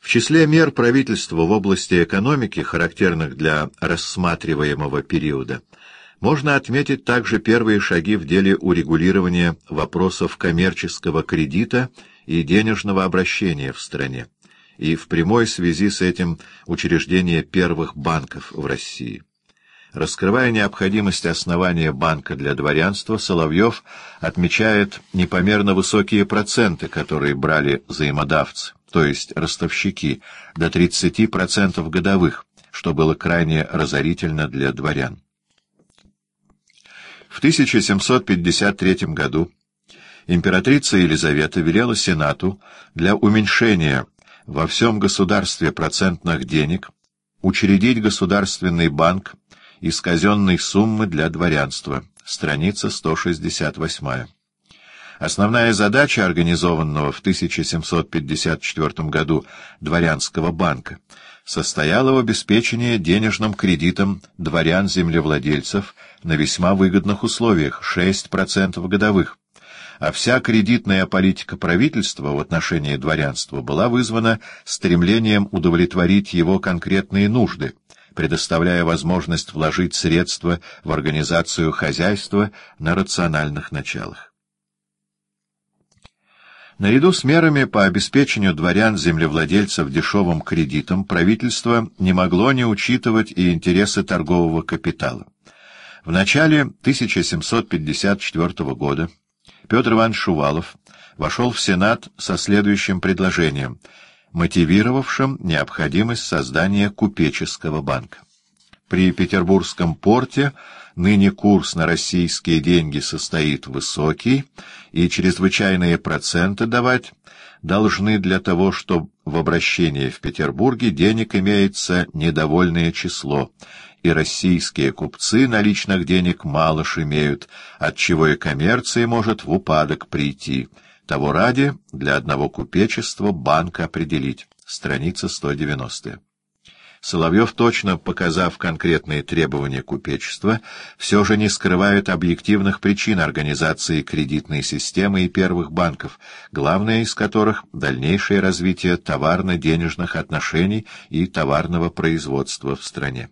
В числе мер правительства в области экономики, характерных для рассматриваемого периода, можно отметить также первые шаги в деле урегулирования вопросов коммерческого кредита и денежного обращения в стране, и в прямой связи с этим учреждение первых банков в России. Раскрывая необходимость основания банка для дворянства, Соловьев отмечает непомерно высокие проценты, которые брали взаимодавцы, то есть ростовщики, до 30% годовых, что было крайне разорительно для дворян. В 1753 году императрица Елизавета велела Сенату для уменьшения во всем государстве процентных денег учредить государственный банк из казенной суммы для дворянства. Страница 168. Основная задача организованного в 1754 году Дворянского банка состояла в обеспечении денежным кредитом дворян-землевладельцев на весьма выгодных условиях — 6% годовых, а вся кредитная политика правительства в отношении дворянства была вызвана стремлением удовлетворить его конкретные нужды, предоставляя возможность вложить средства в организацию хозяйства на рациональных началах. Наряду с мерами по обеспечению дворян-землевладельцев дешевым кредитом правительство не могло не учитывать и интересы торгового капитала. В начале 1754 года Петр Иванович Шувалов вошел в Сенат со следующим предложением, мотивировавшим необходимость создания купеческого банка. При Петербургском порте ныне курс на российские деньги состоит высокий, и чрезвычайные проценты давать должны для того, чтобы в обращении в Петербурге денег имеется недовольное число, и российские купцы наличных денег мало имеют, отчего и коммерция может в упадок прийти. Того ради для одного купечества банк определить. Страница 190. Соловьев, точно показав конкретные требования купечества, все же не скрывает объективных причин организации кредитной системы и первых банков, главное из которых — дальнейшее развитие товарно-денежных отношений и товарного производства в стране.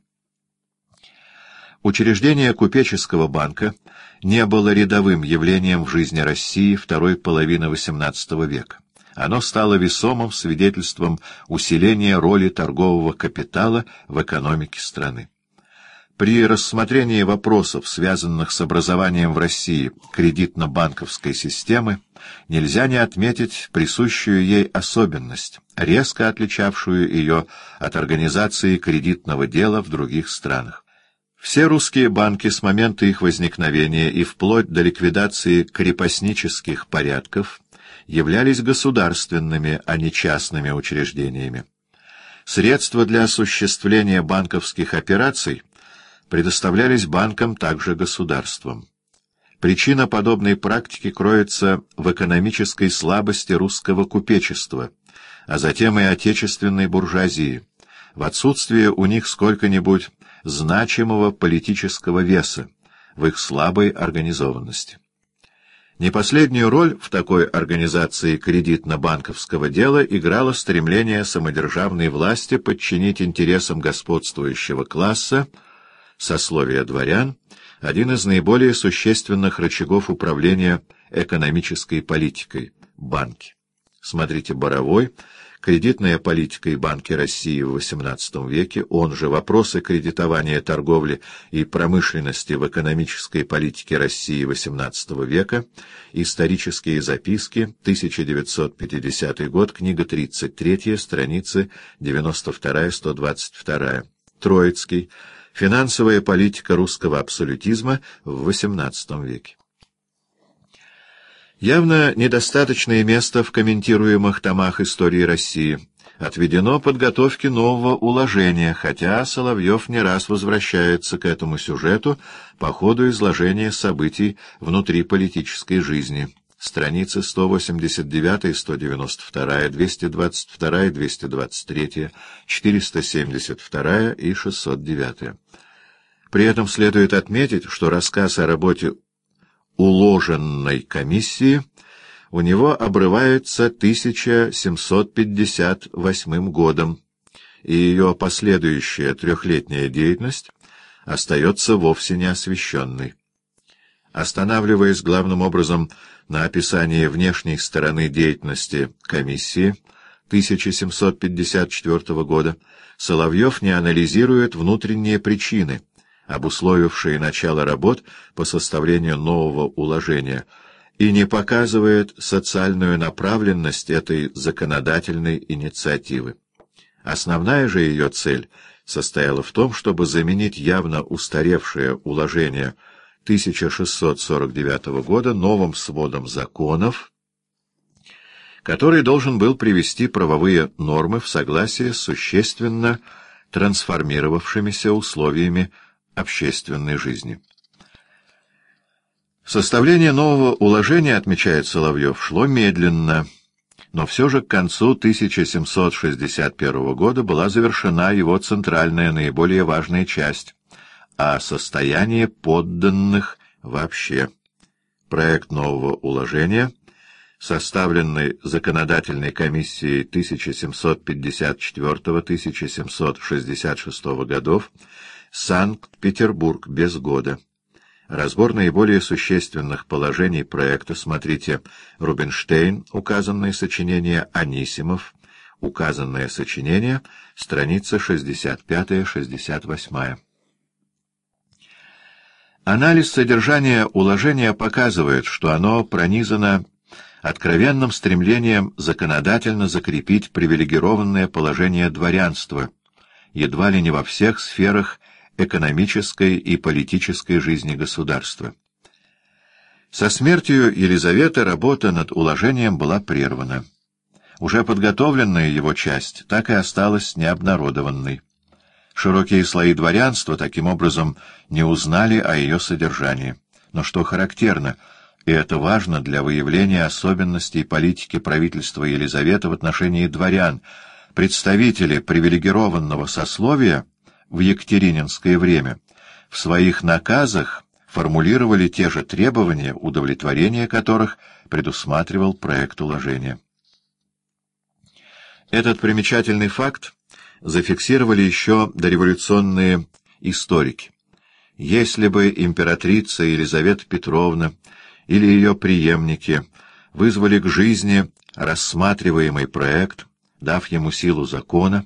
Учреждение купеческого банка не было рядовым явлением в жизни России второй половины XVIII века. Оно стало весомым свидетельством усиления роли торгового капитала в экономике страны. При рассмотрении вопросов, связанных с образованием в России кредитно-банковской системы, нельзя не отметить присущую ей особенность, резко отличавшую ее от организации кредитного дела в других странах. Все русские банки с момента их возникновения и вплоть до ликвидации крепостнических порядков являлись государственными, а не частными учреждениями. Средства для осуществления банковских операций предоставлялись банкам также государством. Причина подобной практики кроется в экономической слабости русского купечества, а затем и отечественной буржуазии, в отсутствии у них сколько-нибудь значимого политического веса, в их слабой организованности. Не последнюю роль в такой организации кредитно-банковского дела играло стремление самодержавной власти подчинить интересам господствующего класса, сословия дворян, один из наиболее существенных рычагов управления экономической политикой — банки. Смотрите «Боровой», Кредитная политика и банки России в XVIII веке, он же вопросы кредитования торговли и промышленности в экономической политике России XVIII века, исторические записки, 1950 год, книга 33, страницы 92-122, Троицкий, финансовая политика русского абсолютизма в XVIII веке. Явно недостаточное место в комментируемых томах истории России отведено подготовке нового уложения, хотя Соловьев не раз возвращается к этому сюжету по ходу изложения событий внутри политической жизни. Страницы 189, 192, 222, 223, 472 и 609. При этом следует отметить, что рассказ о работе уложенной комиссии у него обрывается 1758 годом, и ее последующая трехлетняя деятельность остается вовсе не освещенной. Останавливаясь главным образом на описании внешней стороны деятельности комиссии 1754 года, Соловьев не анализирует внутренние причины, обусловившие начало работ по составлению нового уложения, и не показывает социальную направленность этой законодательной инициативы. Основная же ее цель состояла в том, чтобы заменить явно устаревшее уложение 1649 года новым сводом законов, который должен был привести правовые нормы в согласие с существенно трансформировавшимися условиями общественной жизни. Составление нового уложения, отмечает Соловьев, шло медленно, но все же к концу 1761 года была завершена его центральная, наиболее важная часть о состоянии подданных вообще. Проект нового уложения, составленный законодательной комиссией 1754-1766 годов, Санкт-Петербург без года. Разбор наиболее существенных положений проекта. Смотрите Рубинштейн, указанное сочинение Анисимов, указанное сочинение, страница 65-68. Анализ содержания уложения показывает, что оно пронизано откровенным стремлением законодательно закрепить привилегированное положение дворянства, едва ли не во всех сферах экономической и политической жизни государства. Со смертью Елизаветы работа над уложением была прервана. Уже подготовленная его часть так и осталась необнародованной. Широкие слои дворянства таким образом не узнали о ее содержании. Но что характерно, и это важно для выявления особенностей политики правительства Елизаветы в отношении дворян, представители привилегированного сословия — в Екатерининское время, в своих наказах формулировали те же требования, удовлетворения которых предусматривал проект уложения. Этот примечательный факт зафиксировали еще дореволюционные историки. Если бы императрица Елизавета Петровна или ее преемники вызвали к жизни рассматриваемый проект, дав ему силу закона,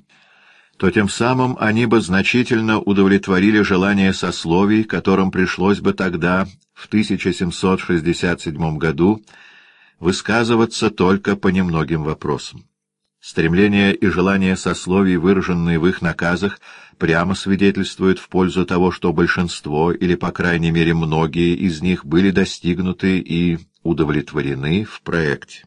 то тем самым они бы значительно удовлетворили желание сословий, которым пришлось бы тогда, в 1767 году, высказываться только по немногим вопросам. Стремления и желания сословий, выраженные в их наказах, прямо свидетельствуют в пользу того, что большинство, или, по крайней мере, многие из них были достигнуты и удовлетворены в проекте.